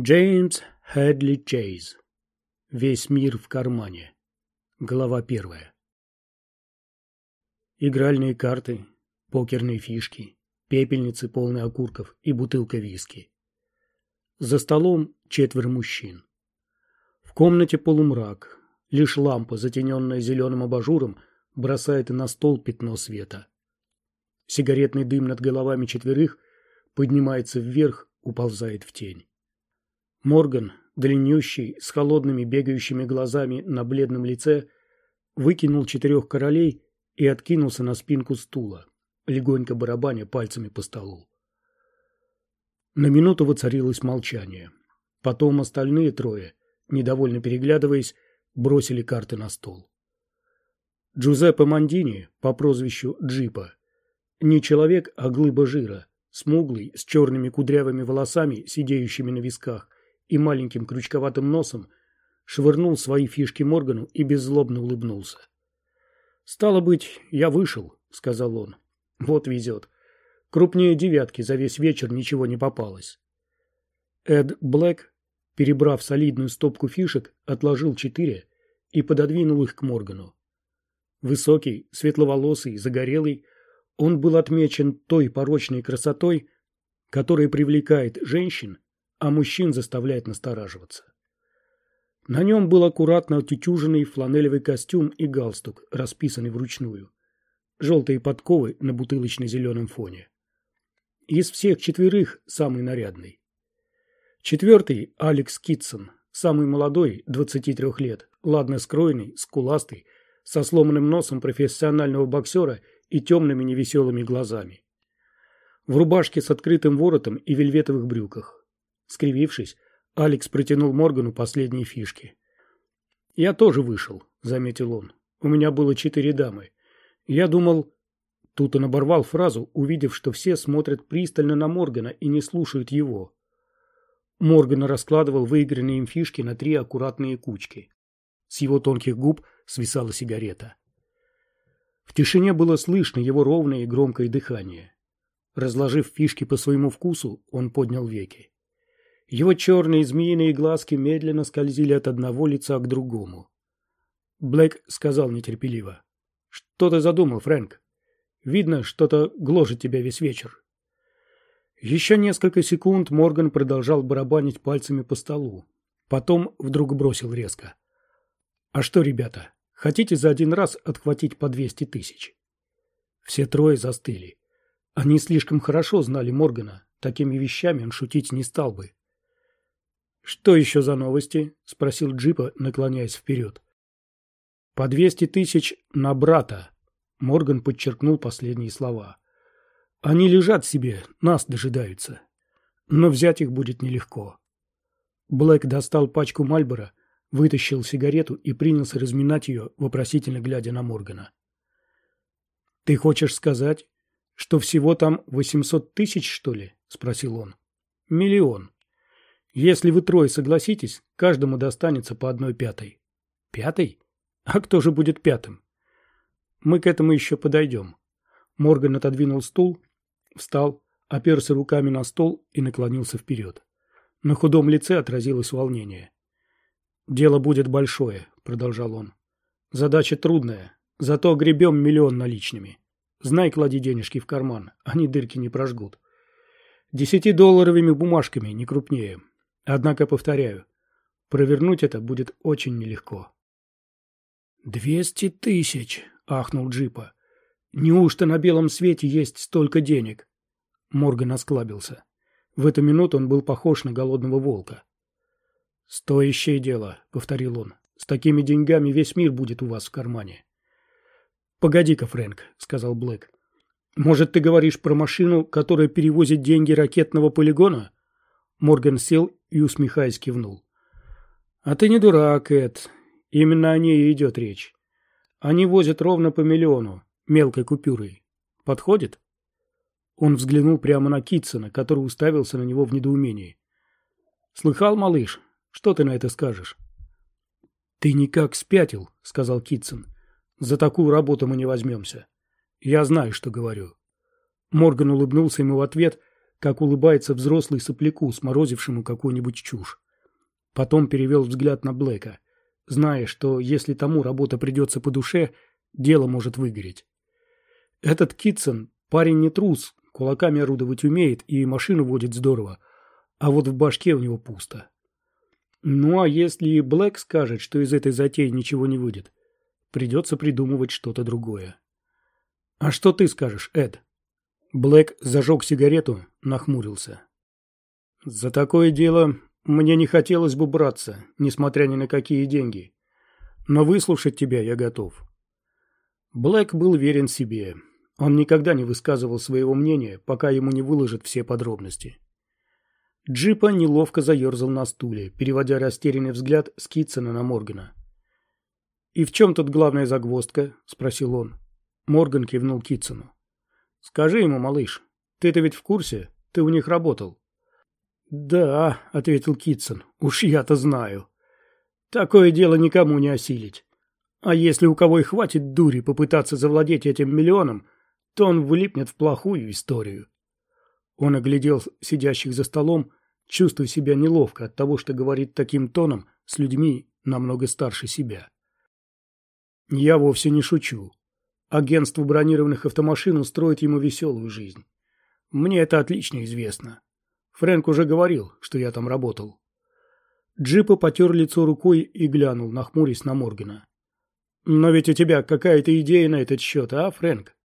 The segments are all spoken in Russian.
Джеймс Хэдли Чейз. Весь мир в кармане. Глава первая. Игральные карты, покерные фишки, пепельницы, полные окурков и бутылка виски. За столом четверо мужчин. В комнате полумрак. Лишь лампа, затененная зеленым абажуром, бросает на стол пятно света. Сигаретный дым над головами четверых поднимается вверх, уползает в тень. Морган, длиннющий, с холодными бегающими глазами на бледном лице, выкинул четырех королей и откинулся на спинку стула, легонько барабаня пальцами по столу. На минуту воцарилось молчание. Потом остальные трое, недовольно переглядываясь, бросили карты на стол. Джузеппе Мандини по прозвищу Джипа. Не человек, а глыба жира, смуглый, с черными кудрявыми волосами, сидеющими на висках, и маленьким крючковатым носом, швырнул свои фишки Моргану и беззлобно улыбнулся. «Стало быть, я вышел», — сказал он. «Вот везет. Крупнее девятки за весь вечер ничего не попалось». Эд Блэк, перебрав солидную стопку фишек, отложил четыре и пододвинул их к Моргану. Высокий, светловолосый, загорелый, он был отмечен той порочной красотой, которая привлекает женщин а мужчин заставляет настораживаться. На нем был аккуратно отутюженный фланелевый костюм и галстук, расписанный вручную. Желтые подковы на бутылочно-зеленом фоне. Из всех четверых самый нарядный. Четвертый – Алекс Китсон, самый молодой, 23 лет, ладно скроенный, скуластый, со сломанным носом профессионального боксера и темными невеселыми глазами. В рубашке с открытым воротом и вельветовых брюках. Скривившись, Алекс протянул Моргану последние фишки. «Я тоже вышел», — заметил он. «У меня было четыре дамы. Я думал...» Тут он оборвал фразу, увидев, что все смотрят пристально на Моргана и не слушают его. Морган раскладывал выигранные им фишки на три аккуратные кучки. С его тонких губ свисала сигарета. В тишине было слышно его ровное и громкое дыхание. Разложив фишки по своему вкусу, он поднял веки. Его черные змеиные глазки медленно скользили от одного лица к другому. Блэк сказал нетерпеливо. «Что ты задумал, Фрэнк? Видно, что-то гложет тебя весь вечер». Еще несколько секунд Морган продолжал барабанить пальцами по столу. Потом вдруг бросил резко. «А что, ребята, хотите за один раз отхватить по двести тысяч?» Все трое застыли. Они слишком хорошо знали Моргана. Такими вещами он шутить не стал бы. «Что еще за новости?» — спросил Джипа, наклоняясь вперед. «По двести тысяч на брата», — Морган подчеркнул последние слова. «Они лежат себе, нас дожидаются. Но взять их будет нелегко». Блэк достал пачку Мальбора, вытащил сигарету и принялся разминать ее, вопросительно глядя на Моргана. «Ты хочешь сказать, что всего там восемьсот тысяч, что ли?» — спросил он. «Миллион», если вы трое согласитесь, каждому достанется по одной пятой. Пятой? А кто же будет пятым? Мы к этому еще подойдем. Морган отодвинул стул, встал, оперся руками на стол и наклонился вперед. На худом лице отразилось волнение. «Дело будет большое», — продолжал он. «Задача трудная, зато гребем миллион наличными. Знай, клади денежки в карман, они дырки не прожгут. Десятидолларовыми бумажками, не крупнее. Однако, повторяю, провернуть это будет очень нелегко. «Двести тысяч!» — ахнул Джипа. «Неужто на белом свете есть столько денег?» Морган осклабился. В эту минуту он был похож на голодного волка. «Стоящее дело», — повторил он. «С такими деньгами весь мир будет у вас в кармане». «Погоди-ка, Фрэнк», — сказал Блэк. «Может, ты говоришь про машину, которая перевозит деньги ракетного полигона?» Морган сел и, усмехаясь, кивнул. «А ты не дурак, Эд. Именно о ней и идет речь. Они возят ровно по миллиону, мелкой купюрой. Подходит?» Он взглянул прямо на Китсона, который уставился на него в недоумении. «Слыхал, малыш? Что ты на это скажешь?» «Ты никак спятил», — сказал Китсон. «За такую работу мы не возьмемся. Я знаю, что говорю». Морган улыбнулся ему в ответ — как улыбается взрослый сопляку, сморозившему какую-нибудь чушь. Потом перевел взгляд на Блэка, зная, что если тому работа придется по душе, дело может выгореть. Этот Китсон парень не трус, кулаками орудовать умеет и машину водит здорово, а вот в башке у него пусто. Ну а если Блэк скажет, что из этой затеи ничего не выйдет, придется придумывать что-то другое. А что ты скажешь, Эд? Блэк зажег сигарету, нахмурился. «За такое дело мне не хотелось бы браться, несмотря ни на какие деньги. Но выслушать тебя я готов». Блэк был верен себе. Он никогда не высказывал своего мнения, пока ему не выложат все подробности. Джипа неловко заерзал на стуле, переводя растерянный взгляд с Китсона на Моргана. «И в чем тут главная загвоздка?» – спросил он. Морган кивнул Китсону. Скажи ему, малыш, ты-то ведь в курсе? Ты у них работал. Да, ответил Китсон. Уж я-то знаю. Такое дело никому не осилить. А если у кого и хватит дури попытаться завладеть этим миллионом, то он влипнет в плохую историю. Он оглядел сидящих за столом, чувствуя себя неловко от того, что говорит таким тоном с людьми намного старше себя. «Я вовсе не шучу. Агентство бронированных автомашин устроит ему веселую жизнь. Мне это отлично известно. Фрэнк уже говорил, что я там работал. Джипа потер лицо рукой и глянул, нахмурясь на Моргана. «Но ведь у тебя какая-то идея на этот счет, а, Фрэнк?»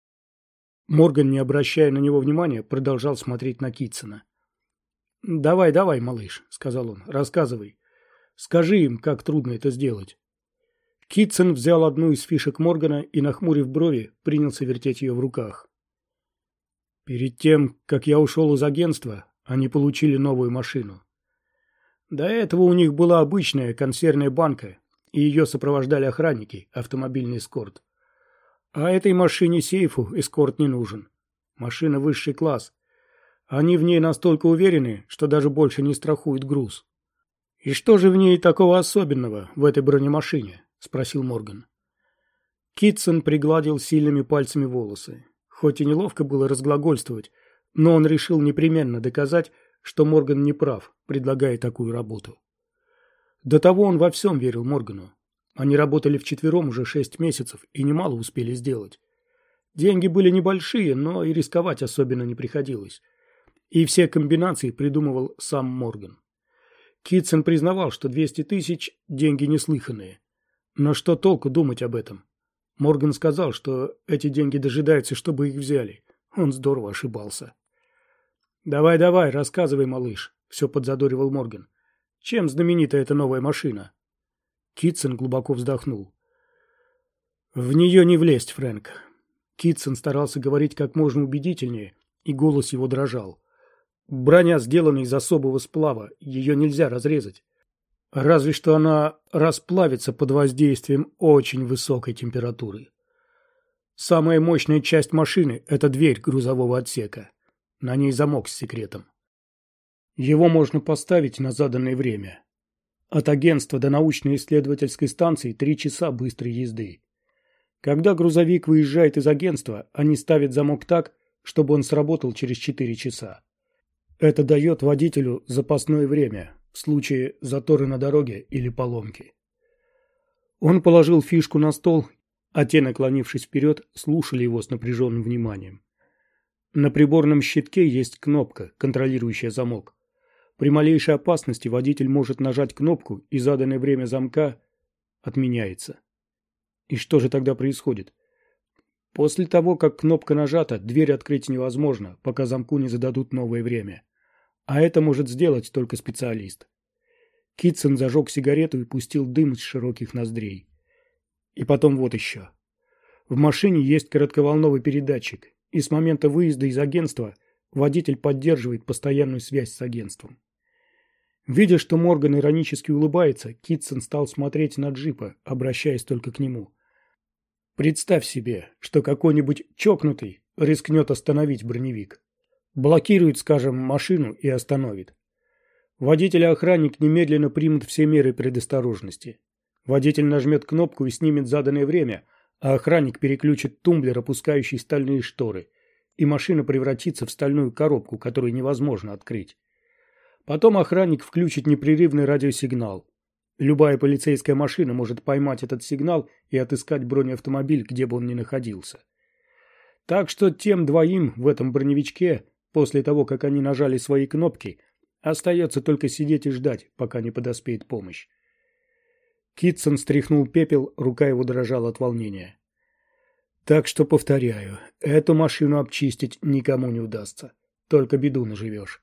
Морган, не обращая на него внимания, продолжал смотреть на Китсона. «Давай, давай, малыш», — сказал он, — «рассказывай. Скажи им, как трудно это сделать. Китсон взял одну из фишек Моргана и, нахмурив брови, принялся вертеть ее в руках. Перед тем, как я ушел из агентства, они получили новую машину. До этого у них была обычная консервная банка, и ее сопровождали охранники, автомобильный эскорт. А этой машине-сейфу эскорт не нужен. Машина высший класс. Они в ней настолько уверены, что даже больше не страхуют груз. И что же в ней такого особенного, в этой бронемашине? — спросил Морган. Китсон пригладил сильными пальцами волосы. Хоть и неловко было разглагольствовать, но он решил непременно доказать, что Морган не прав, предлагая такую работу. До того он во всем верил Моргану. Они работали вчетвером уже шесть месяцев и немало успели сделать. Деньги были небольшие, но и рисковать особенно не приходилось. И все комбинации придумывал сам Морган. Китсон признавал, что 200 тысяч – деньги неслыханные. Но что толку думать об этом? Морган сказал, что эти деньги дожидаются, чтобы их взяли. Он здорово ошибался. «Давай, давай, рассказывай, малыш», — все подзадоривал Морган. «Чем знаменита эта новая машина?» Китсон глубоко вздохнул. «В нее не влезть, Фрэнк». Китсон старался говорить как можно убедительнее, и голос его дрожал. «Броня сделана из особого сплава, ее нельзя разрезать. Разве что она расплавится под воздействием очень высокой температуры. Самая мощная часть машины – это дверь грузового отсека. На ней замок с секретом. Его можно поставить на заданное время. От агентства до научно-исследовательской станции три часа быстрой езды. Когда грузовик выезжает из агентства, они ставят замок так, чтобы он сработал через четыре часа. Это дает водителю запасное время, в случае заторы на дороге или поломки. Он положил фишку на стол, а те, наклонившись вперед, слушали его с напряженным вниманием. На приборном щитке есть кнопка, контролирующая замок. При малейшей опасности водитель может нажать кнопку, и заданное время замка отменяется. И что же тогда происходит? После того, как кнопка нажата, дверь открыть невозможно, пока замку не зададут новое время. А это может сделать только специалист. Китсон зажег сигарету и пустил дым из широких ноздрей. И потом вот еще. В машине есть коротковолновый передатчик, и с момента выезда из агентства водитель поддерживает постоянную связь с агентством. Видя, что Морган иронически улыбается, Китсон стал смотреть на джипа, обращаясь только к нему. Представь себе, что какой-нибудь чокнутый рискнет остановить броневик. Блокирует, скажем, машину и остановит. Водитель и охранник немедленно примут все меры предосторожности. Водитель нажмет кнопку и снимет заданное время, а охранник переключит тумблер, опускающий стальные шторы. и машина превратится в стальную коробку, которую невозможно открыть. Потом охранник включит непрерывный радиосигнал. Любая полицейская машина может поймать этот сигнал и отыскать бронеавтомобиль, где бы он ни находился. Так что тем двоим в этом броневичке, после того, как они нажали свои кнопки, остается только сидеть и ждать, пока не подоспеет помощь. Китсон стряхнул пепел, рука его дрожала от волнения. Так что, повторяю, эту машину обчистить никому не удастся. Только беду наживешь.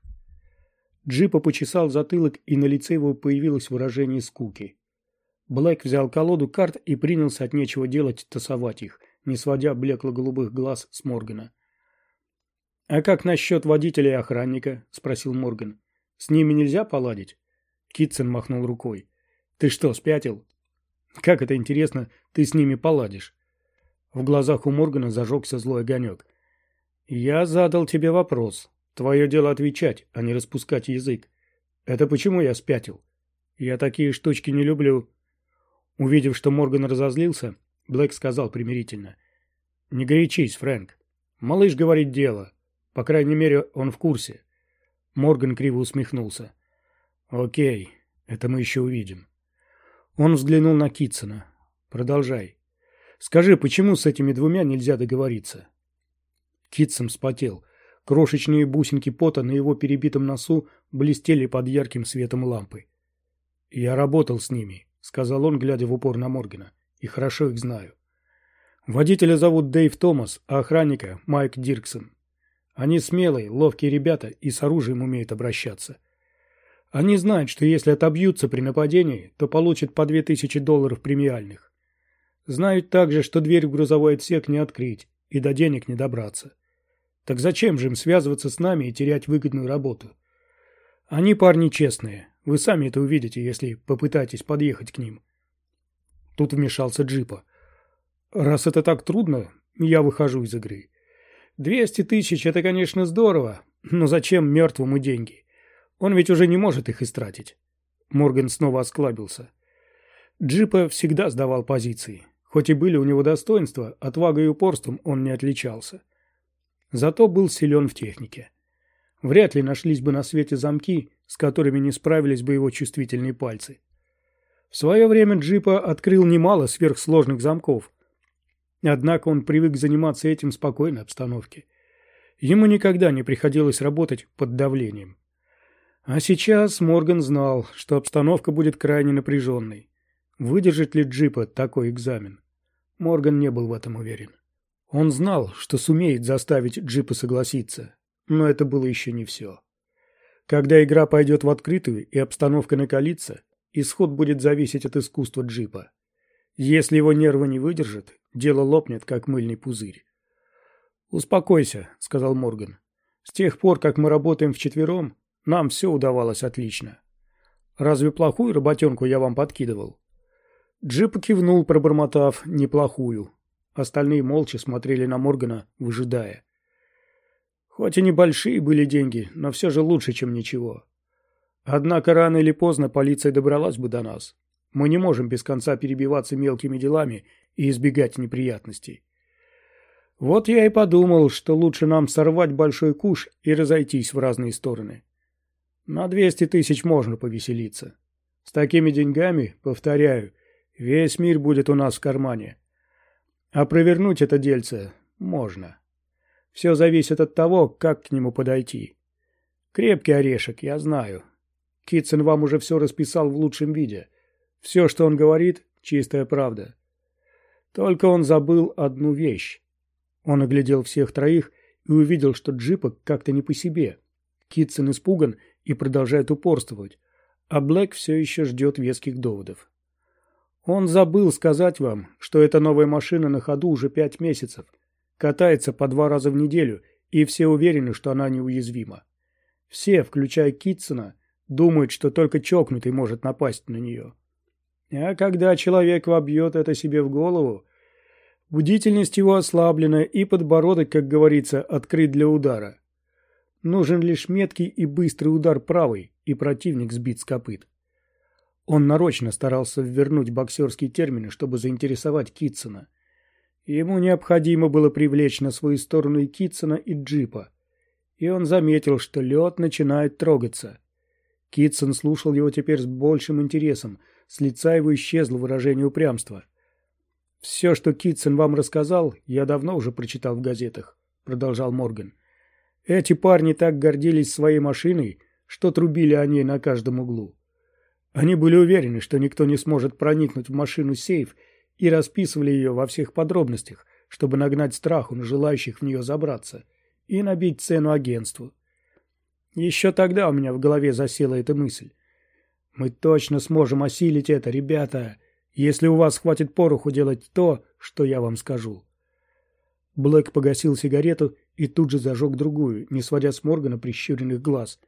Джипа почесал затылок, и на лице его появилось выражение скуки. Блэк взял колоду карт и принялся от нечего делать тасовать их, не сводя блекло-голубых глаз с Моргана. «А как насчет водителя и охранника?» – спросил Морган. «С ними нельзя поладить?» Китсон махнул рукой. «Ты что, спятил?» «Как это интересно, ты с ними поладишь?» В глазах у Моргана зажегся злой огонек. «Я задал тебе вопрос. Твое дело отвечать, а не распускать язык. Это почему я спятил? Я такие штучки не люблю». Увидев, что Морган разозлился, Блэк сказал примирительно. «Не горячись, Фрэнк. Малыш говорит дело. По крайней мере, он в курсе». Морган криво усмехнулся. «Окей, это мы еще увидим». Он взглянул на Китсона. «Продолжай». Скажи, почему с этими двумя нельзя договориться?» Китсом спотел. Крошечные бусинки пота на его перебитом носу блестели под ярким светом лампы. «Я работал с ними», — сказал он, глядя в упор на Моргана, — «и хорошо их знаю. Водителя зовут Дэйв Томас, а охранника — Майк Дирксон. Они смелые, ловкие ребята и с оружием умеют обращаться. Они знают, что если отобьются при нападении, то получат по две тысячи долларов премиальных. Знают также, что дверь в грузовой отсек не открыть и до денег не добраться. Так зачем же им связываться с нами и терять выгодную работу? Они парни честные. Вы сами это увидите, если попытаетесь подъехать к ним. Тут вмешался Джипа. Раз это так трудно, я выхожу из игры. Двести тысяч – это, конечно, здорово, но зачем мертвому деньги? Он ведь уже не может их истратить. Морган снова осклабился. Джипа всегда сдавал позиции. Хоть и были у него достоинства, отвагой и упорством он не отличался. Зато был силен в технике. Вряд ли нашлись бы на свете замки, с которыми не справились бы его чувствительные пальцы. В свое время Джипа открыл немало сверхсложных замков. Однако он привык заниматься этим в спокойной обстановке. Ему никогда не приходилось работать под давлением. А сейчас Морган знал, что обстановка будет крайне напряженной. Выдержит ли Джипа такой экзамен? Морган не был в этом уверен. Он знал, что сумеет заставить Джипа согласиться, но это было еще не все. Когда игра пойдет в открытую и обстановка накалится, исход будет зависеть от искусства Джипа. Если его нервы не выдержат, дело лопнет, как мыльный пузырь. «Успокойся», — сказал Морган. «С тех пор, как мы работаем вчетвером, нам все удавалось отлично. Разве плохую работенку я вам подкидывал?» Джип кивнул, пробормотав «неплохую». Остальные молча смотрели на Моргана, выжидая. Хоть и небольшие были деньги, но все же лучше, чем ничего. Однако рано или поздно полиция добралась бы до нас. Мы не можем без конца перебиваться мелкими делами и избегать неприятностей. Вот я и подумал, что лучше нам сорвать большой куш и разойтись в разные стороны. На двести тысяч можно повеселиться. С такими деньгами, повторяю, Весь мир будет у нас в кармане. А провернуть это дельце можно. Все зависит от того, как к нему подойти. Крепкий орешек, я знаю. Китсон вам уже все расписал в лучшем виде. Все, что он говорит, чистая правда. Только он забыл одну вещь. Он оглядел всех троих и увидел, что джипа как-то не по себе. Китсон испуган и продолжает упорствовать, а Блэк все еще ждет веских доводов. Он забыл сказать вам, что эта новая машина на ходу уже пять месяцев. Катается по два раза в неделю, и все уверены, что она неуязвима. Все, включая Китсона, думают, что только чокнутый может напасть на нее. А когда человек вобьет это себе в голову, бдительность его ослаблена и подбородок, как говорится, открыт для удара. Нужен лишь меткий и быстрый удар правой, и противник сбит с копыт. Он нарочно старался вернуть боксерские термины, чтобы заинтересовать Китсона. Ему необходимо было привлечь на свою сторону и Китсона, и Джипа. И он заметил, что лед начинает трогаться. Китсон слушал его теперь с большим интересом. С лица его исчезло выражение упрямства. «Все, что Китсон вам рассказал, я давно уже прочитал в газетах», — продолжал Морган. «Эти парни так гордились своей машиной, что трубили о ней на каждом углу. Они были уверены, что никто не сможет проникнуть в машину-сейф и расписывали ее во всех подробностях, чтобы нагнать страху на желающих в нее забраться и набить цену агентству. Еще тогда у меня в голове засела эта мысль. Мы точно сможем осилить это, ребята, если у вас хватит пороху делать то, что я вам скажу. Блэк погасил сигарету и тут же зажег другую, не сводя с Моргана прищуренных глаз.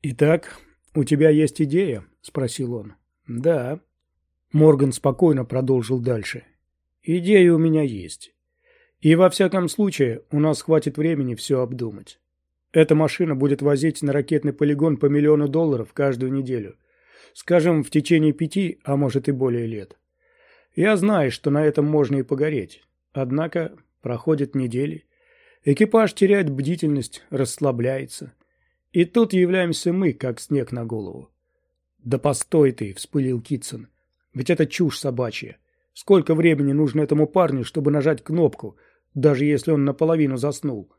«Итак, у тебя есть идея?» — спросил он. «Да», Морган спокойно продолжил дальше. «Идея у меня есть. И во всяком случае у нас хватит времени все обдумать. Эта машина будет возить на ракетный полигон по миллиону долларов каждую неделю. Скажем, в течение пяти, а может и более лет. Я знаю, что на этом можно и погореть. Однако проходят недели. Экипаж теряет бдительность, расслабляется. И тут являемся мы, как снег на голову. «Да постой ты!» — вспылил Китсон. Ведь это чушь собачья. Сколько времени нужно этому парню, чтобы нажать кнопку, даже если он наполовину заснул?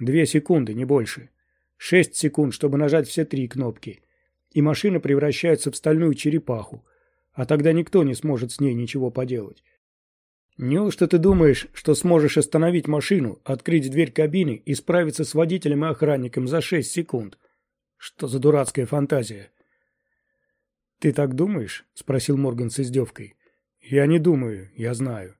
Две секунды, не больше. Шесть секунд, чтобы нажать все три кнопки. И машина превращается в стальную черепаху. А тогда никто не сможет с ней ничего поделать. Неужто ты думаешь, что сможешь остановить машину, открыть дверь кабины и справиться с водителем и охранником за шесть секунд? Что за дурацкая фантазия? «Ты так думаешь?» — спросил Морган с издевкой. «Я не думаю, я знаю.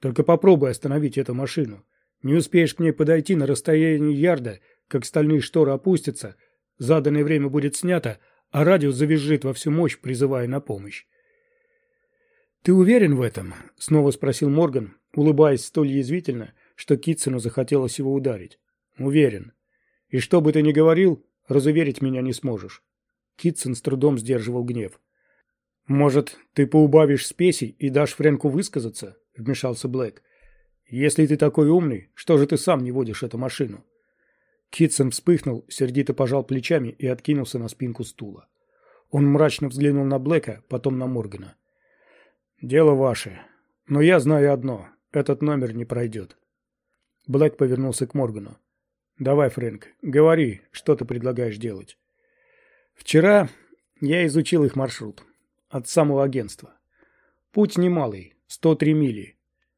Только попробуй остановить эту машину. Не успеешь к ней подойти на расстоянии ярда, как стальные шторы опустятся, заданное время будет снято, а радио завизжит во всю мощь, призывая на помощь. «Ты уверен в этом?» — снова спросил Морган, улыбаясь столь язвительно, что Китсону захотелось его ударить. «Уверен. И что бы ты ни говорил, разуверить меня не сможешь. Китсон с трудом сдерживал гнев. «Может, ты поубавишь спесей и дашь Фрэнку высказаться?» — вмешался Блэк. «Если ты такой умный, что же ты сам не водишь эту машину?» Китсон вспыхнул, сердито пожал плечами и откинулся на спинку стула. Он мрачно взглянул на Блэка, потом на Моргана. «Дело ваше. Но я знаю одно. Этот номер не пройдет». Блэк повернулся к Моргану. «Давай, Фрэнк, говори, что ты предлагаешь делать». Вчера я изучил их маршрут. От самого агентства. Путь немалый, 103 мили.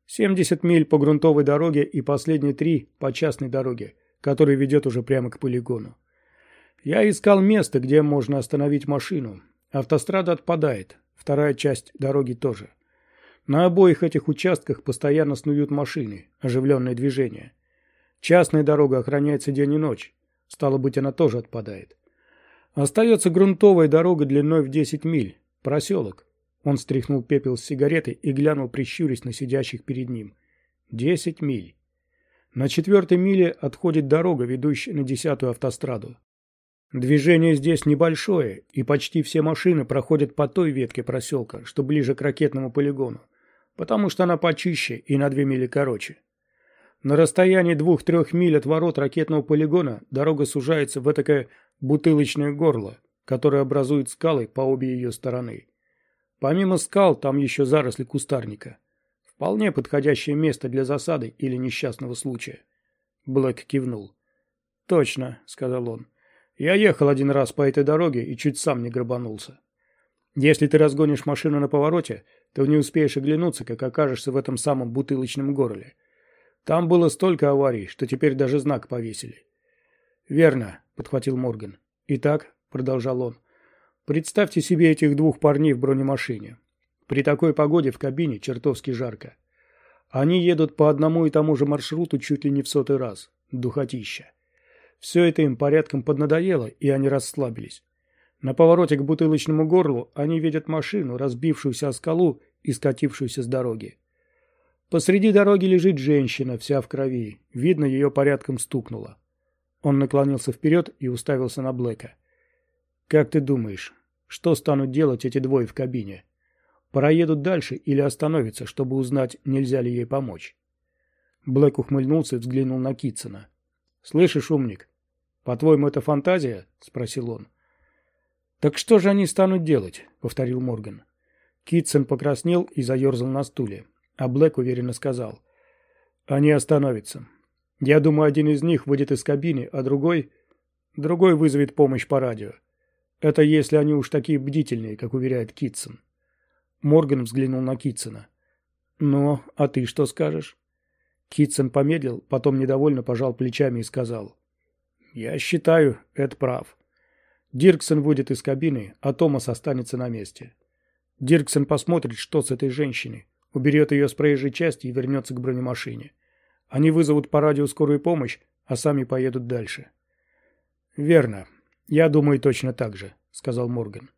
70 миль по грунтовой дороге и последние три по частной дороге, которая ведет уже прямо к полигону. Я искал место, где можно остановить машину. Автострада отпадает, вторая часть дороги тоже. На обоих этих участках постоянно снуют машины, оживленное движение. Частная дорога охраняется день и ночь. Стало быть, она тоже отпадает. Остается грунтовая дорога длиной в 10 миль. Проселок. Он стряхнул пепел с сигареты и глянул, прищурясь на сидящих перед ним. Десять миль. На четвертой миле отходит дорога, ведущая на десятую автостраду. Движение здесь небольшое, и почти все машины проходят по той ветке проселка, что ближе к ракетному полигону, потому что она почище и на две мили короче. На расстоянии двух-трех миль от ворот ракетного полигона дорога сужается в этакое бутылочное горло, которое образует скалы по обе ее стороны. Помимо скал, там еще заросли кустарника. Вполне подходящее место для засады или несчастного случая. Блэк кивнул. «Точно», — сказал он. «Я ехал один раз по этой дороге и чуть сам не грабанулся. Если ты разгонишь машину на повороте, то не успеешь оглянуться, как окажешься в этом самом бутылочном горле. Там было столько аварий, что теперь даже знак повесили». «Верно», подхватил Морган. «Итак», — продолжал он, — «представьте себе этих двух парней в бронемашине. При такой погоде в кабине чертовски жарко. Они едут по одному и тому же маршруту чуть ли не в сотый раз. Духотища. Все это им порядком поднадоело, и они расслабились. На повороте к бутылочному горлу они видят машину, разбившуюся о скалу и скатившуюся с дороги. Посреди дороги лежит женщина, вся в крови. Видно, ее порядком стукнуло. Он наклонился вперед и уставился на Блэка. «Как ты думаешь, что станут делать эти двое в кабине?» Проедут дальше или остановятся, чтобы узнать, нельзя ли ей помочь. Блэк ухмыльнулся и взглянул на Китсона. «Слышишь, умник, по-твоему, это фантазия?» — спросил он. «Так что же они станут делать?» — повторил Морган. Китсон покраснел и заерзал на стуле, а Блэк уверенно сказал. «Они остановятся. Я думаю, один из них выйдет из кабины, а другой... Другой вызовет помощь по радио. Это если они уж такие бдительные, как уверяет Китсон». Морган взглянул на Китсона. «Ну, а ты что скажешь?» Китсон помедлил, потом недовольно пожал плечами и сказал. «Я считаю, это прав. Дирксон выйдет из кабины, а Томас останется на месте. Дирксон посмотрит, что с этой женщиной, уберет ее с проезжей части и вернется к бронемашине. Они вызовут по радио скорую помощь, а сами поедут дальше». «Верно. Я думаю точно так же», — сказал Морган.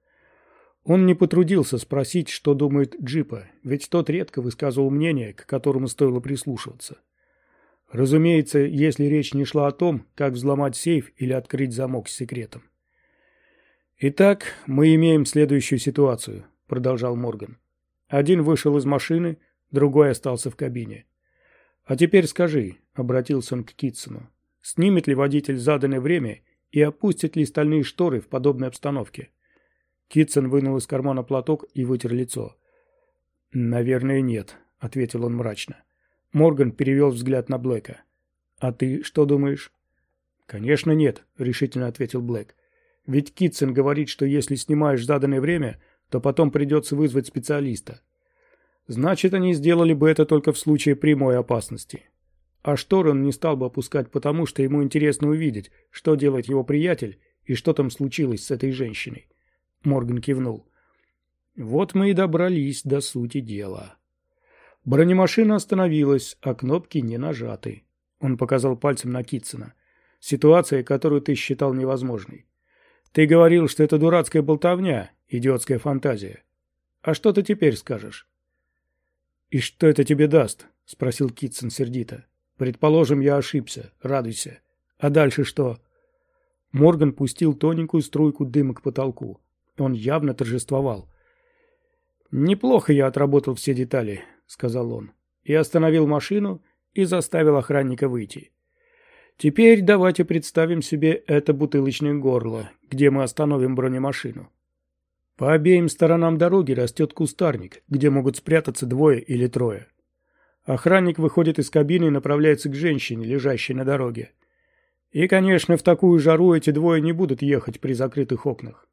Он не потрудился спросить, что думает Джипа, ведь тот редко высказывал мнение, к которому стоило прислушиваться. Разумеется, если речь не шла о том, как взломать сейф или открыть замок с секретом. «Итак, мы имеем следующую ситуацию», — продолжал Морган. «Один вышел из машины, другой остался в кабине. А теперь скажи», — обратился он к Китсону, — «снимет ли водитель заданное время и опустит ли стальные шторы в подобной обстановке?» Китсон вынул из кармана платок и вытер лицо. «Наверное, нет», — ответил он мрачно. Морган перевел взгляд на Блэка. «А ты что думаешь?» «Конечно нет», — решительно ответил Блэк. «Ведь Китсон говорит, что если снимаешь заданное время, то потом придется вызвать специалиста. Значит, они сделали бы это только в случае прямой опасности. А шторы он не стал бы опускать потому, что ему интересно увидеть, что делает его приятель и что там случилось с этой женщиной. Морган кивнул. Вот мы и добрались до сути дела. Бронемашина остановилась, а кнопки не нажаты. Он показал пальцем на Китсона. Ситуация, которую ты считал невозможной. Ты говорил, что это дурацкая болтовня, идиотская фантазия. А что ты теперь скажешь? «И что это тебе даст?» — спросил Китсон сердито. «Предположим, я ошибся. Радуйся. А дальше что?» Морган пустил тоненькую струйку дыма к потолку. Он явно торжествовал. «Неплохо я отработал все детали», — сказал он. И остановил машину и заставил охранника выйти. «Теперь давайте представим себе это бутылочное горло, где мы остановим бронемашину. По обеим сторонам дороги растет кустарник, где могут спрятаться двое или трое. Охранник выходит из кабины и направляется к женщине, лежащей на дороге. И, конечно, в такую жару эти двое не будут ехать при закрытых окнах.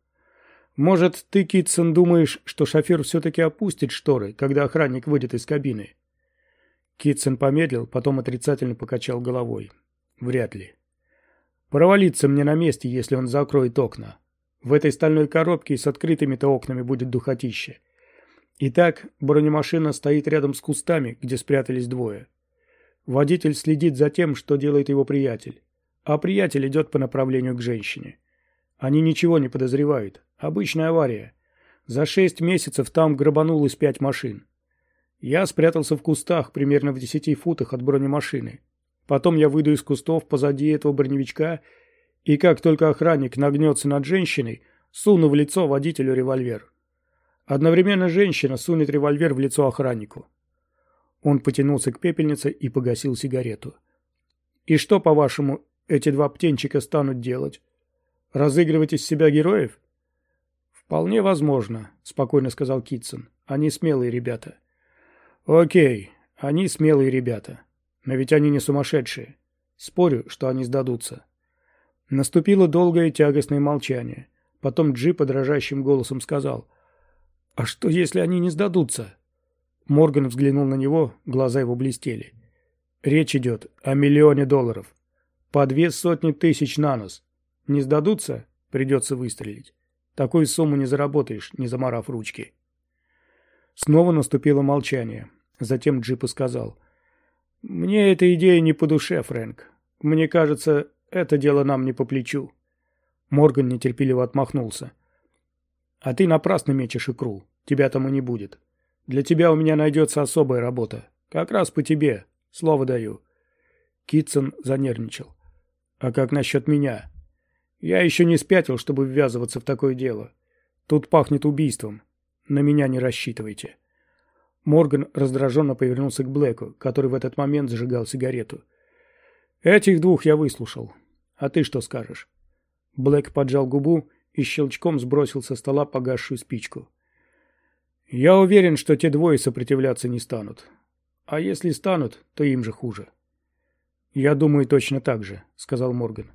Может, ты, Китсон, думаешь, что шофер все-таки опустит шторы, когда охранник выйдет из кабины?» Китсон помедлил, потом отрицательно покачал головой. «Вряд ли. Провалиться мне на месте, если он закроет окна. В этой стальной коробке с открытыми-то окнами будет духотище. Итак, бронемашина стоит рядом с кустами, где спрятались двое. Водитель следит за тем, что делает его приятель. А приятель идет по направлению к женщине. Они ничего не подозревают. Обычная авария. За шесть месяцев там грабанулось пять машин. Я спрятался в кустах, примерно в десяти футах от бронемашины. Потом я выйду из кустов позади этого броневичка, и как только охранник нагнется над женщиной, суну в лицо водителю револьвер. Одновременно женщина сунет револьвер в лицо охраннику. Он потянулся к пепельнице и погасил сигарету. «И что, по-вашему, эти два птенчика станут делать? Разыгрывать из себя героев? Вполне возможно, спокойно сказал Китсон. Они смелые ребята. Окей, они смелые ребята. Но ведь они не сумасшедшие. Спорю, что они сдадутся. Наступило долгое тягостное молчание. Потом Джи дрожащим голосом сказал. «А что, если они не сдадутся?» Морган взглянул на него, глаза его блестели. «Речь идет о миллионе долларов. По две сотни тысяч на нос. Не сдадутся? Придется выстрелить. Такую сумму не заработаешь, не заморав ручки. Снова наступило молчание. Затем Джип сказал. «Мне эта идея не по душе, Фрэнк. Мне кажется, это дело нам не по плечу». Морган нетерпеливо отмахнулся. «А ты напрасно мечешь икру. Тебя там и не будет. Для тебя у меня найдется особая работа. Как раз по тебе. Слово даю». Китсон занервничал. «А как насчет меня?» Я еще не спятил, чтобы ввязываться в такое дело. Тут пахнет убийством. На меня не рассчитывайте. Морган раздраженно повернулся к Блэку, который в этот момент зажигал сигарету. Этих двух я выслушал. А ты что скажешь? Блэк поджал губу и щелчком сбросил со стола погасшую спичку. Я уверен, что те двое сопротивляться не станут. А если станут, то им же хуже. Я думаю точно так же, сказал Морган.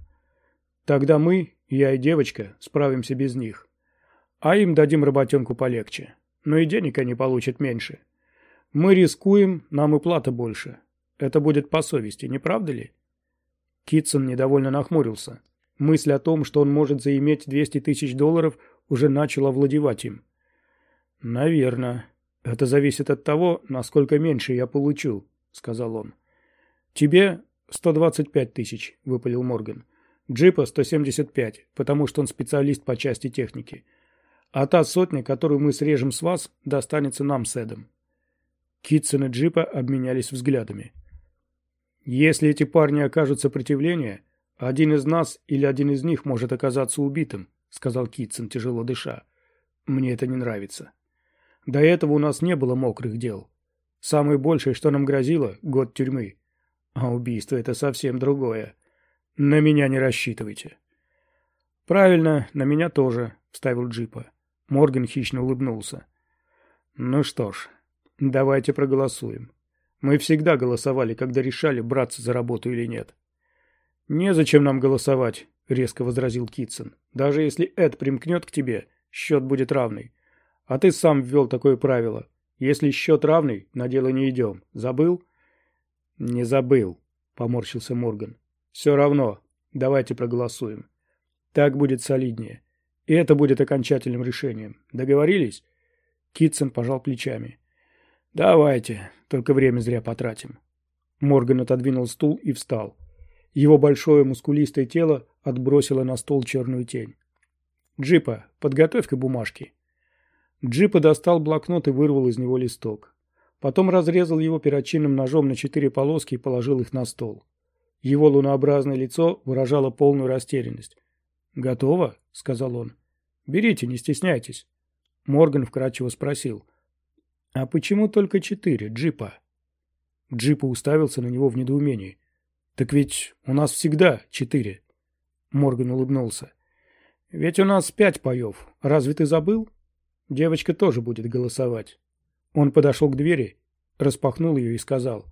Тогда мы, я и девочка, справимся без них. А им дадим работенку полегче. Но и денег они получат меньше. Мы рискуем, нам и плата больше. Это будет по совести, не правда ли? Китсон недовольно нахмурился. Мысль о том, что он может заиметь 200 тысяч долларов, уже начала владевать им. «Наверно. Это зависит от того, насколько меньше я получу», — сказал он. «Тебе 125 тысяч», — выпалил Морган. «Джипа 175, потому что он специалист по части техники. А та сотня, которую мы срежем с вас, достанется нам с Эдом». Китсон и Джипа обменялись взглядами. «Если эти парни окажут сопротивление, один из нас или один из них может оказаться убитым», — сказал Китсон, тяжело дыша. «Мне это не нравится». До этого у нас не было мокрых дел. Самое большее, что нам грозило – год тюрьмы. А убийство – это совсем другое. На меня не рассчитывайте. Правильно, на меня тоже, вставил Джипа. Морган хищно улыбнулся. Ну что ж, давайте проголосуем. Мы всегда голосовали, когда решали, браться за работу или нет. Незачем нам голосовать, резко возразил Китсон. Даже если Эд примкнет к тебе, счет будет равный. А ты сам ввел такое правило. Если счет равный, на дело не идем. Забыл? Не забыл, поморщился Морган. Все равно. Давайте проголосуем. Так будет солиднее. И это будет окончательным решением. Договорились? Китсон пожал плечами. Давайте, только время зря потратим. Морган отодвинул стул и встал. Его большое мускулистое тело отбросило на стол черную тень. «Джипа, подготовь-ка бумажки». Джипа достал блокнот и вырвал из него листок. Потом разрезал его перочинным ножом на четыре полоски и положил их на стол. Его лунообразное лицо выражало полную растерянность. «Готово?» — сказал он. «Берите, не стесняйтесь». Морган вкратчиво спросил. «А почему только четыре, Джипа?» Джипа уставился на него в недоумении. «Так ведь у нас всегда четыре». Морган улыбнулся. «Ведь у нас пять паев. Разве ты забыл?» Девочка тоже будет голосовать. Он подошел к двери, распахнул ее и сказал.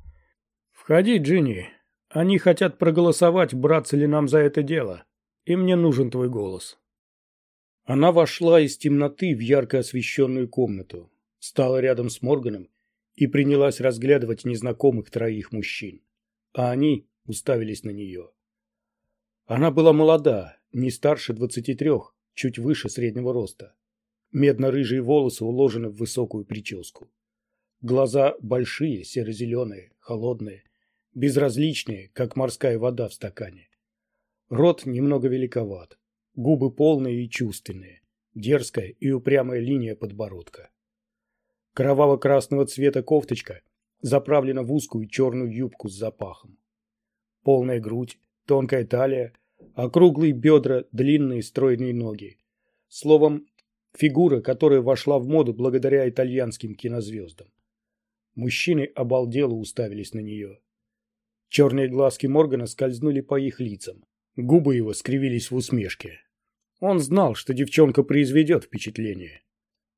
«Входи, Джинни. Они хотят проголосовать, браться ли нам за это дело. И мне нужен твой голос». Она вошла из темноты в ярко освещенную комнату, стала рядом с Морганом и принялась разглядывать незнакомых троих мужчин. А они уставились на нее. Она была молода, не старше двадцати трех, чуть выше среднего роста. Медно-рыжие волосы уложены в высокую прическу. Глаза большие, серо-зеленые, холодные, безразличные, как морская вода в стакане. Рот немного великоват, губы полные и чувственные, дерзкая и упрямая линия подбородка. Кроваво-красного цвета кофточка заправлена в узкую черную юбку с запахом. Полная грудь, тонкая талия, округлые бедра, длинные стройные ноги. Словом, Фигура, которая вошла в моду благодаря итальянским кинозвездам. Мужчины обалдело уставились на нее. Черные глазки Моргана скользнули по их лицам. Губы его скривились в усмешке. Он знал, что девчонка произведет впечатление.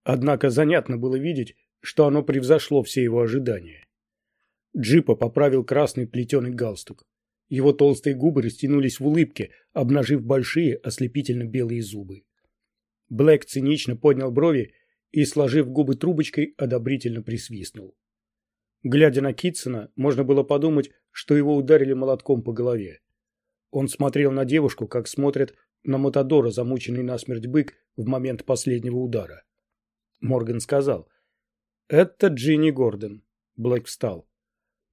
Однако занятно было видеть, что оно превзошло все его ожидания. Джипа поправил красный плетеный галстук. Его толстые губы растянулись в улыбке, обнажив большие ослепительно белые зубы. Блэк цинично поднял брови и, сложив губы трубочкой, одобрительно присвистнул. Глядя на Китсона, можно было подумать, что его ударили молотком по голове. Он смотрел на девушку, как смотрят на Матадора, замученный насмерть бык в момент последнего удара. Морган сказал. «Это Джинни Гордон». Блэк встал.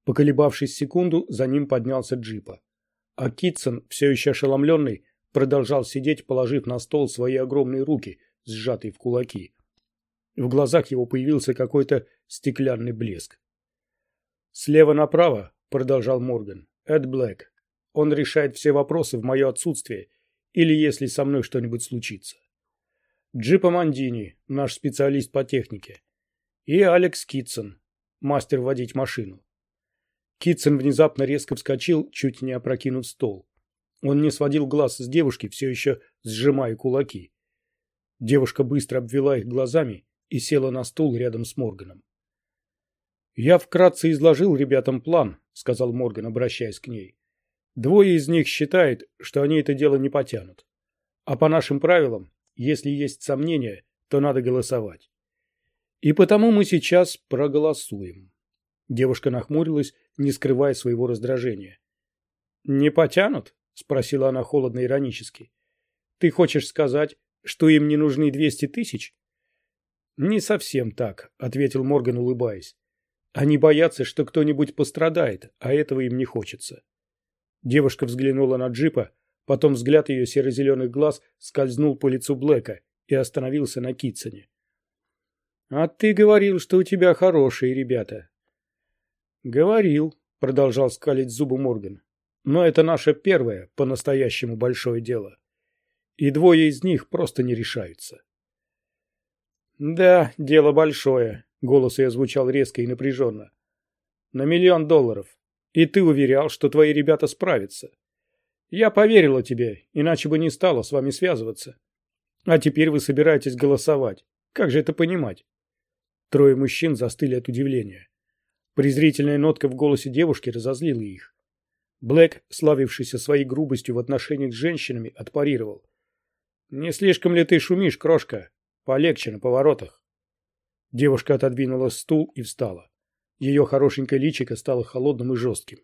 Поколебавшись секунду, за ним поднялся джипа. А Китсон, все еще ошеломленный, продолжал сидеть, положив на стол свои огромные руки, сжатые в кулаки. В глазах его появился какой-то стеклянный блеск. «Слева направо», — продолжал Морган, — «Эд Блэк. Он решает все вопросы в мое отсутствие или если со мной что-нибудь случится. Джипа Мандини, наш специалист по технике. И Алекс Китсон, мастер водить машину. Китсон внезапно резко вскочил, чуть не опрокинув стол. Он не сводил глаз с девушки, все еще сжимая кулаки. Девушка быстро обвела их глазами и села на стул рядом с Морганом. «Я вкратце изложил ребятам план», — сказал Морган, обращаясь к ней. «Двое из них считают, что они это дело не потянут. А по нашим правилам, если есть сомнения, то надо голосовать. И потому мы сейчас проголосуем». Девушка нахмурилась, не скрывая своего раздражения. «Не потянут?» — спросила она холодно-иронически. «Ты хочешь сказать, что им не нужны двести тысяч?» «Не совсем так», — ответил Морган, улыбаясь. Они боятся, что кто-нибудь пострадает, а этого им не хочется. Девушка взглянула на джипа, потом взгляд ее серо-зеленых глаз скользнул по лицу Блэка и остановился на Китсоне. «А ты говорил, что у тебя хорошие ребята». «Говорил», — продолжал скалить зубы Морган. «Но это наше первое, по-настоящему большое дело. И двое из них просто не решаются». «Да, дело большое», Голос ее звучал резко и напряженно. «На миллион долларов. И ты уверял, что твои ребята справятся. Я поверила тебе, иначе бы не стала с вами связываться. А теперь вы собираетесь голосовать. Как же это понимать?» Трое мужчин застыли от удивления. Презрительная нотка в голосе девушки разозлила их. Блэк, славившийся своей грубостью в отношениях с женщинами, отпарировал. «Не слишком ли ты шумишь, крошка? Полегче на поворотах». Девушка отодвинула стул и встала. Ее хорошенькое личико стало холодным и жестким.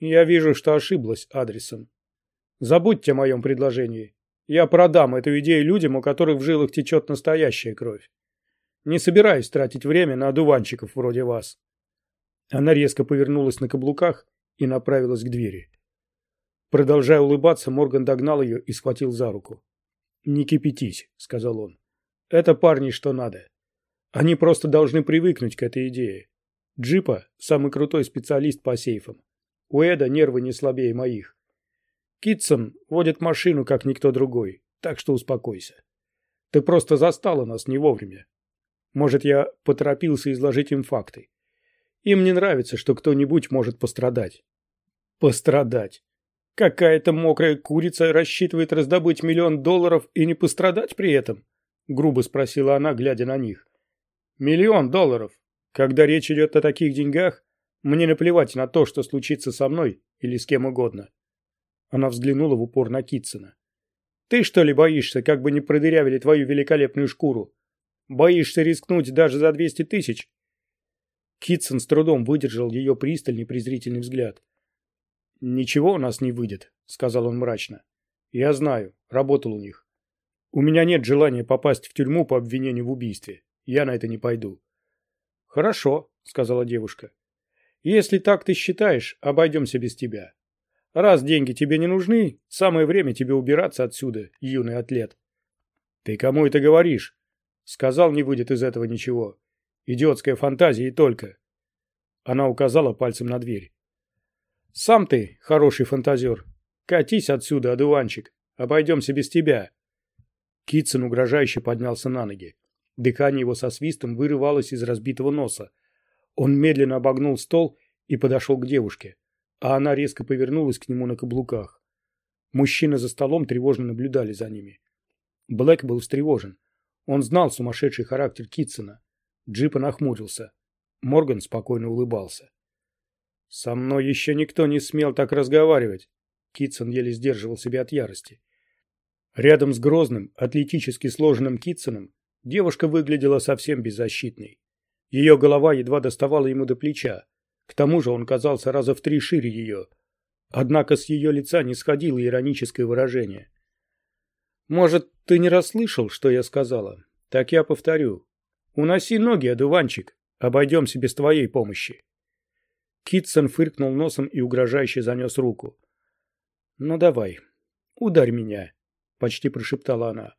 «Я вижу, что ошиблась адресом. Забудьте о моем предложении. Я продам эту идею людям, у которых в жилах течет настоящая кровь. Не собираюсь тратить время на одуванчиков вроде вас». Она резко повернулась на каблуках и направилась к двери. Продолжая улыбаться, Морган догнал ее и схватил за руку. «Не кипятись», — сказал он. «Это парни что надо. Они просто должны привыкнуть к этой идее. Джипа – самый крутой специалист по сейфам. У Эда нервы не слабее моих. Китсон водит машину, как никто другой, так что успокойся. Ты просто застала нас не вовремя. Может, я поторопился изложить им факты. Им не нравится, что кто-нибудь может пострадать. Пострадать. Какая-то мокрая курица рассчитывает раздобыть миллион долларов и не пострадать при этом? Грубо спросила она, глядя на них. Миллион долларов. Когда речь идет о таких деньгах, мне наплевать на то, что случится со мной или с кем угодно. Она взглянула в упор на Китсона. Ты что ли боишься, как бы не продырявили твою великолепную шкуру? Боишься рискнуть даже за двести тысяч? Китсон с трудом выдержал ее пристальный презрительный взгляд. «Ничего у нас не выйдет», — сказал он мрачно. «Я знаю, работал у них. У меня нет желания попасть в тюрьму по обвинению в убийстве. Я на это не пойду. Хорошо, сказала девушка. Если так ты считаешь, обойдемся без тебя. Раз деньги тебе не нужны, самое время тебе убираться отсюда, юный атлет. Ты кому это говоришь? Сказал, не выйдет из этого ничего. Идиотская фантазия и только. Она указала пальцем на дверь. Сам ты хороший фантазер. Катись отсюда, одуванчик. Обойдемся без тебя. Китсон угрожающе поднялся на ноги. Дыхание его со свистом вырывалось из разбитого носа. Он медленно обогнул стол и подошел к девушке, а она резко повернулась к нему на каблуках. Мужчины за столом тревожно наблюдали за ними. Блэк был встревожен. Он знал сумасшедший характер Китсона. Джипа нахмурился. Морган спокойно улыбался. «Со мной еще никто не смел так разговаривать!» Китсон еле сдерживал себя от ярости. Рядом с грозным, атлетически сложенным Китсоном Девушка выглядела совсем беззащитной. Ее голова едва доставала ему до плеча. К тому же он казался раза в три шире ее. Однако с ее лица не сходило ироническое выражение. «Может, ты не расслышал, что я сказала? Так я повторю. Уноси ноги, одуванчик. Обойдемся без твоей помощи». Китсон фыркнул носом и угрожающе занес руку. «Ну давай, ударь меня», — почти прошептала она.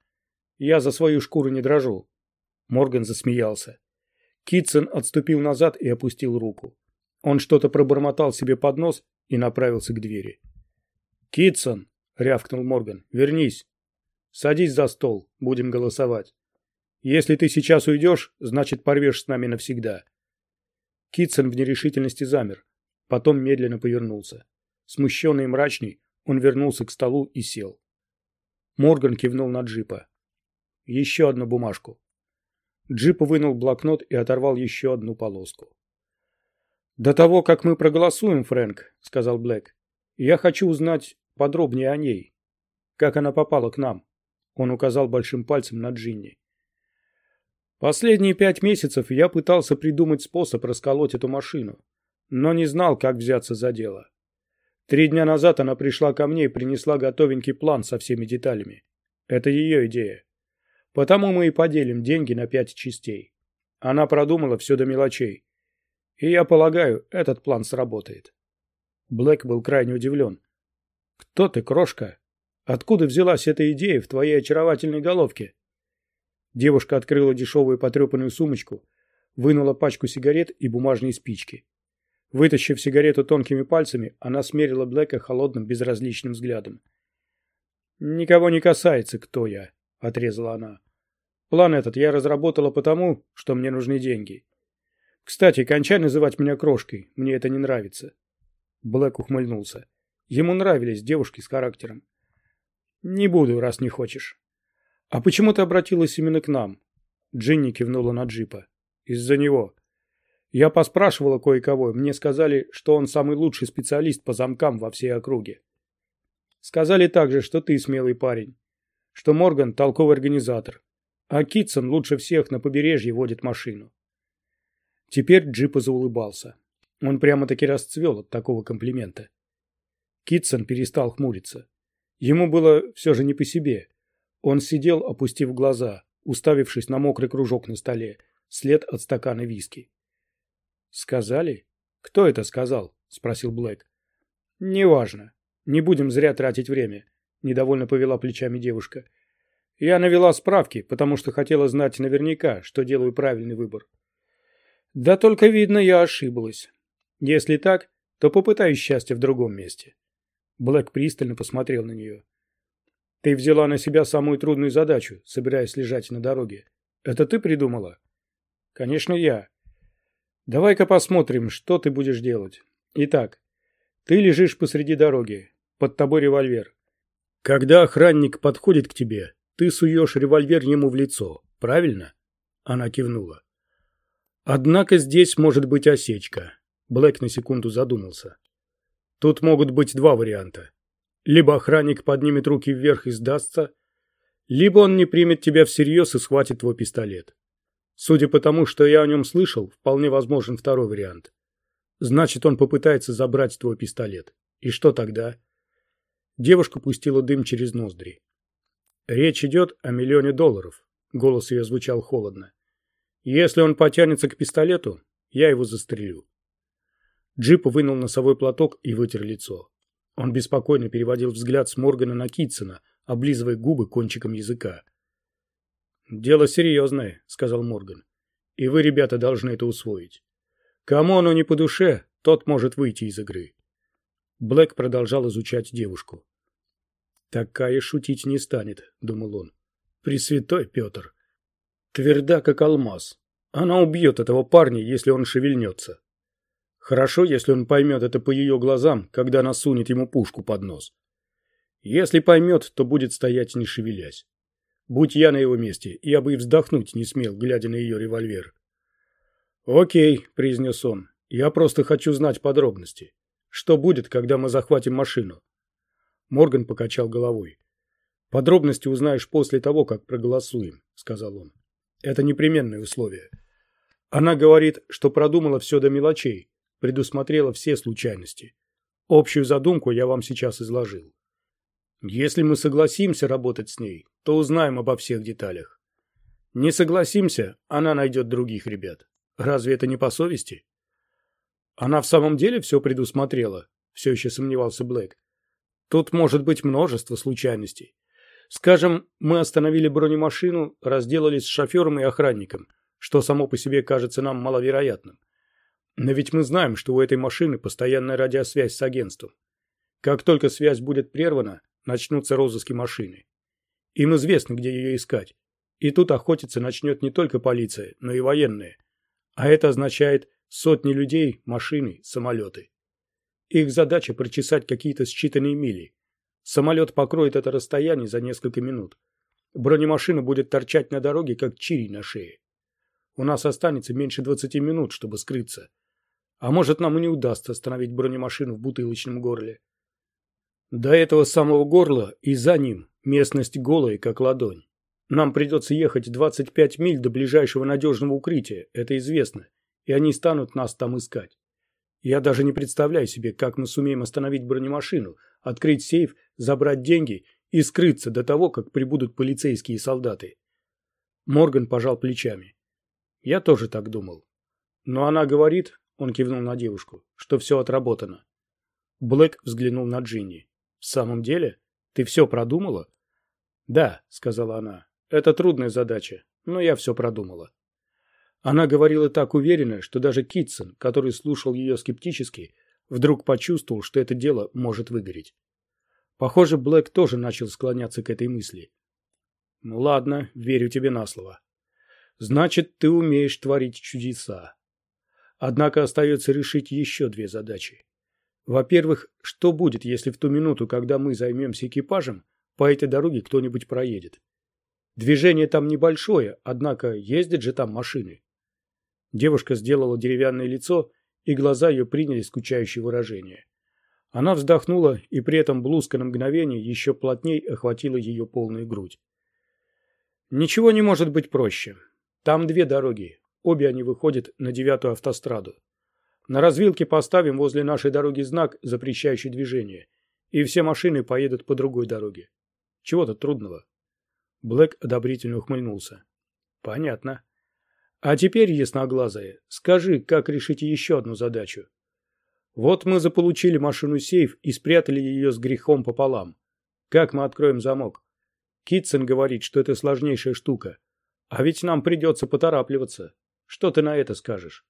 Я за свою шкуру не дрожу. Морган засмеялся. Китсон отступил назад и опустил руку. Он что-то пробормотал себе под нос и направился к двери. «Китсон!» — рявкнул Морган. «Вернись!» Садись за стол, будем голосовать. Если ты сейчас уйдешь, значит порвешь с нами навсегда. Китсон в нерешительности замер, потом медленно повернулся. Смущенный и мрачный, он вернулся к столу и сел. Морган кивнул на джипа. Еще одну бумажку. Джип вынул блокнот и оторвал еще одну полоску. «До того, как мы проголосуем, Фрэнк», — сказал Блэк, — «я хочу узнать подробнее о ней. Как она попала к нам?» Он указал большим пальцем на Джинни. Последние пять месяцев я пытался придумать способ расколоть эту машину, но не знал, как взяться за дело. Три дня назад она пришла ко мне и принесла готовенький план со всеми деталями. Это ее идея. Потому мы и поделим деньги на пять частей. Она продумала все до мелочей. И я полагаю, этот план сработает. Блэк был крайне удивлен. «Кто ты, крошка?» Откуда взялась эта идея в твоей очаровательной головке? Девушка открыла дешевую потрепанную сумочку, вынула пачку сигарет и бумажные спички. Вытащив сигарету тонкими пальцами, она смерила Блэка холодным безразличным взглядом. «Никого не касается, кто я», — отрезала она. «План этот я разработала потому, что мне нужны деньги. Кстати, кончай называть меня крошкой, мне это не нравится». Блэк ухмыльнулся. Ему нравились девушки с характером. «Не буду, раз не хочешь». «А почему ты обратилась именно к нам?» Джинни кивнула на джипа. «Из-за него. Я поспрашивала кое-кого, мне сказали, что он самый лучший специалист по замкам во всей округе. Сказали также, что ты смелый парень, что Морган – толковый организатор, а Китсон лучше всех на побережье водит машину». Теперь Джипа заулыбался. Он прямо-таки расцвел от такого комплимента. Китсон перестал хмуриться. Ему было все же не по себе. Он сидел, опустив глаза, уставившись на мокрый кружок на столе, след от стакана виски. «Сказали? Кто это сказал?» – спросил Блэк. «Неважно. Не будем зря тратить время», – недовольно повела плечами девушка. «Я навела справки, потому что хотела знать наверняка, что делаю правильный выбор». «Да только, видно, я ошиблась. Если так, то попытаюсь счастья в другом месте». Блэк пристально посмотрел на нее. «Ты взяла на себя самую трудную задачу, собираясь лежать на дороге. Это ты придумала?» «Конечно, я. Давай-ка посмотрим, что ты будешь делать. Итак, ты лежишь посреди дороги, под тобой револьвер. Когда охранник подходит к тебе, ты суешь револьвер ему в лицо, правильно?» Она кивнула. «Однако здесь может быть осечка». Блэк на секунду задумался. Тут могут быть два варианта. Либо охранник поднимет руки вверх и сдастся, либо он не примет тебя всерьез и схватит твой пистолет. Судя по тому, что я о нем слышал, вполне возможен второй вариант. Значит, он попытается забрать твой пистолет. И что тогда? Девушка пустила дым через ноздри. Речь идет о миллионе долларов. Голос ее звучал холодно. Если он потянется к пистолету, я его застрелю. Джип вынул носовой платок и вытер лицо. Он беспокойно переводил взгляд с Моргана на Китсона, облизывая губы кончиком языка. «Дело серьезное», — сказал Морган. «И вы, ребята, должны это усвоить. Кому оно не по душе, тот может выйти из игры». Блэк продолжал изучать девушку. «Такая шутить не станет», — думал он. «Пресвятой Петр. Тверда, как алмаз. Она убьет этого парня, если он шевельнется». Хорошо, если он поймет это по ее глазам, когда она сунет ему пушку под нос. Если поймет, то будет стоять не шевелясь. Будь я на его месте, я бы и вздохнуть не смел, глядя на ее револьвер. «Окей», — произнес он, — «я просто хочу знать подробности. Что будет, когда мы захватим машину?» Морган покачал головой. «Подробности узнаешь после того, как проголосуем», — сказал он. «Это непременное условие. Она говорит, что продумала все до мелочей, предусмотрела все случайности. Общую задумку я вам сейчас изложил. Если мы согласимся работать с ней, то узнаем обо всех деталях. Не согласимся, она найдет других ребят. Разве это не по совести? Она в самом деле все предусмотрела, все еще сомневался Блэк. Тут может быть множество случайностей. Скажем, мы остановили бронемашину, разделались с шофером и охранником, что само по себе кажется нам маловероятным. Но ведь мы знаем, что у этой машины постоянная радиосвязь с агентством. Как только связь будет прервана, начнутся розыски машины. Им известно, где ее искать. И тут охотиться начнет не только полиция, но и военные. А это означает сотни людей, машины, самолеты. Их задача прочесать какие-то считанные мили. Самолет покроет это расстояние за несколько минут. Бронемашина будет торчать на дороге, как чирий на шее. У нас останется меньше 20 минут, чтобы скрыться. А может, нам и не удастся остановить бронемашину в бутылочном горле. До этого самого горла и за ним местность голая, как ладонь. Нам придется ехать 25 миль до ближайшего надежного укрытия, это известно, и они станут нас там искать. Я даже не представляю себе, как мы сумеем остановить бронемашину, открыть сейф, забрать деньги и скрыться до того, как прибудут полицейские солдаты. Морган пожал плечами. Я тоже так думал. Но она говорит, он кивнул на девушку, что все отработано. Блэк взглянул на Джинни. В самом деле? Ты все продумала? Да, сказала она. Это трудная задача, но я все продумала. Она говорила так уверенно, что даже Китсон, который слушал ее скептически, вдруг почувствовал, что это дело может выгореть. Похоже, Блэк тоже начал склоняться к этой мысли. «Ну ладно, верю тебе на слово. Значит, ты умеешь творить чудеса. Однако остается решить еще две задачи. Во-первых, что будет, если в ту минуту, когда мы займемся экипажем, по этой дороге кто-нибудь проедет? Движение там небольшое, однако ездят же там машины. Девушка сделала деревянное лицо, и глаза ее приняли скучающее выражение. Она вздохнула, и при этом блузка на мгновение еще плотней охватила ее полную грудь. Ничего не может быть проще. Там две дороги. Обе они выходят на девятую автостраду. На развилке поставим возле нашей дороги знак, запрещающий движение, и все машины поедут по другой дороге. Чего-то трудного. Блэк одобрительно ухмыльнулся. Понятно. А теперь, ясноглазая, скажи, как решите еще одну задачу. Вот мы заполучили машину-сейф и спрятали ее с грехом пополам. Как мы откроем замок? Китсон говорит, что это сложнейшая штука. А ведь нам придется поторапливаться. Что ты на это скажешь?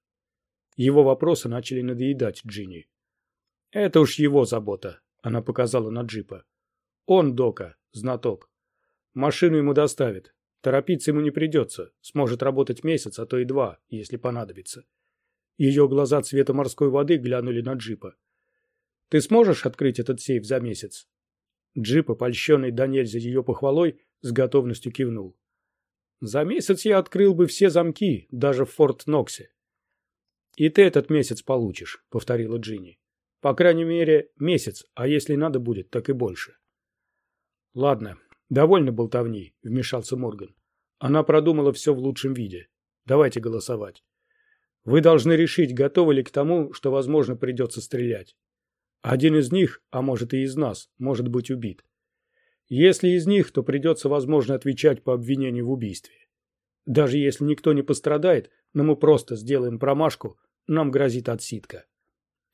Его вопросы начали надоедать Джинни. Это уж его забота, она показала на джипа. Он дока, знаток. Машину ему доставят. Торопиться ему не придется, сможет работать месяц, а то и два, если понадобится. Ее глаза цвета морской воды глянули на джипа. «Ты сможешь открыть этот сейф за месяц?» Джип, опольщенный до нельзя ее похвалой, с готовностью кивнул. «За месяц я открыл бы все замки, даже в Форт Ноксе». «И ты этот месяц получишь», — повторила Джинни. «По крайней мере, месяц, а если надо будет, так и больше». «Ладно, «Довольно болтовни», — вмешался Морган. «Она продумала все в лучшем виде. Давайте голосовать. Вы должны решить, готовы ли к тому, что, возможно, придется стрелять. Один из них, а может и из нас, может быть убит. Если из них, то придется, возможно, отвечать по обвинению в убийстве. Даже если никто не пострадает, но мы просто сделаем промашку, нам грозит отсидка.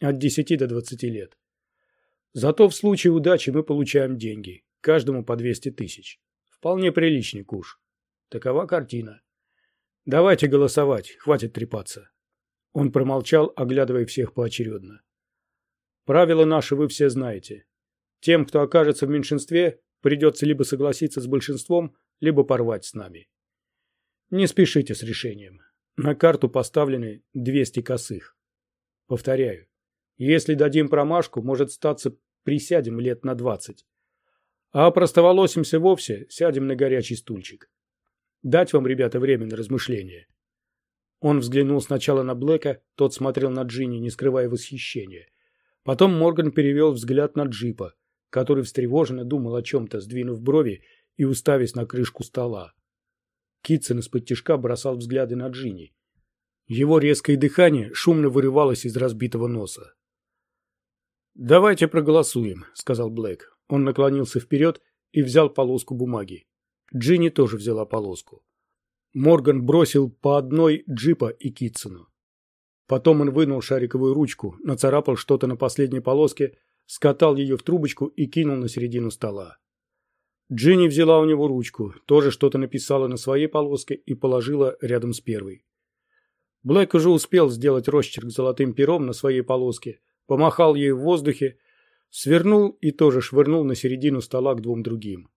От 10 до 20 лет. Зато в случае удачи мы получаем деньги. Каждому по 200 тысяч. Вполне приличный куш. Такова картина. Давайте голосовать, хватит трепаться. Он промолчал, оглядывая всех поочередно. Правила наши вы все знаете. Тем, кто окажется в меньшинстве, придется либо согласиться с большинством, либо порвать с нами. Не спешите с решением. На карту поставлены 200 косых. Повторяю, если дадим промашку, может статься присядем лет на 20. А простоволосимся вовсе, сядем на горячий стульчик. Дать вам, ребята, время на размышление. Он взглянул сначала на Блэка, тот смотрел на Джинни, не скрывая восхищения. Потом Морган перевел взгляд на Джипа, который встревоженно думал о чем-то, сдвинув брови и уставясь на крышку стола. Китсон из-под тишка бросал взгляды на Джинни. Его резкое дыхание шумно вырывалось из разбитого носа. «Давайте проголосуем», — сказал Блэк. Он наклонился вперед и взял полоску бумаги. Джинни тоже взяла полоску. Морган бросил по одной джипа и Китсону. Потом он вынул шариковую ручку, нацарапал что-то на последней полоске, скатал ее в трубочку и кинул на середину стола. Джинни взяла у него ручку, тоже что-то написала на своей полоске и положила рядом с первой. Блэк уже успел сделать росчерк золотым пером на своей полоске, помахал ей в воздухе, Свернул и тоже швырнул на середину стола к двум другим.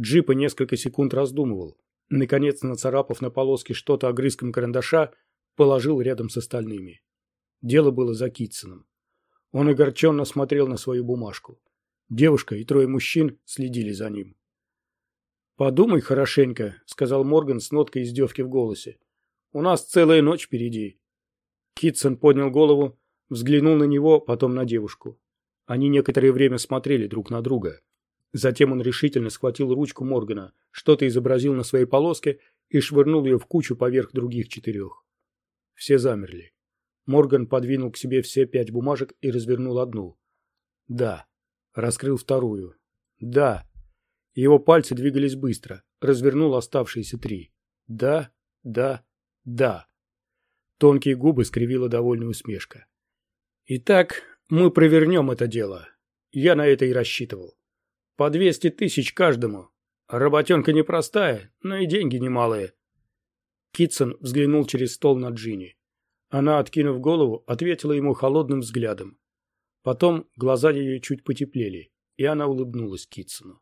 Джипа несколько секунд раздумывал. Наконец, нацарапав на полоске что-то огрызком карандаша, положил рядом с остальными. Дело было за Китсоном. Он огорченно смотрел на свою бумажку. Девушка и трое мужчин следили за ним. «Подумай хорошенько», — сказал Морган с ноткой издевки в голосе. «У нас целая ночь впереди». Китсон поднял голову, взглянул на него, потом на девушку. Они некоторое время смотрели друг на друга. Затем он решительно схватил ручку Моргана, что-то изобразил на своей полоске и швырнул ее в кучу поверх других четырех. Все замерли. Морган подвинул к себе все пять бумажек и развернул одну. «Да». Раскрыл вторую. «Да». Его пальцы двигались быстро. Развернул оставшиеся три. «Да, да, да». Тонкие губы скривила довольная усмешка. «Итак, мы провернем это дело. Я на это и рассчитывал. По двести тысяч каждому. Работенка непростая, но и деньги немалые». Китсон взглянул через стол на Джинни. Она, откинув голову, ответила ему холодным взглядом. Потом глаза ее чуть потеплели, и она улыбнулась Китсону.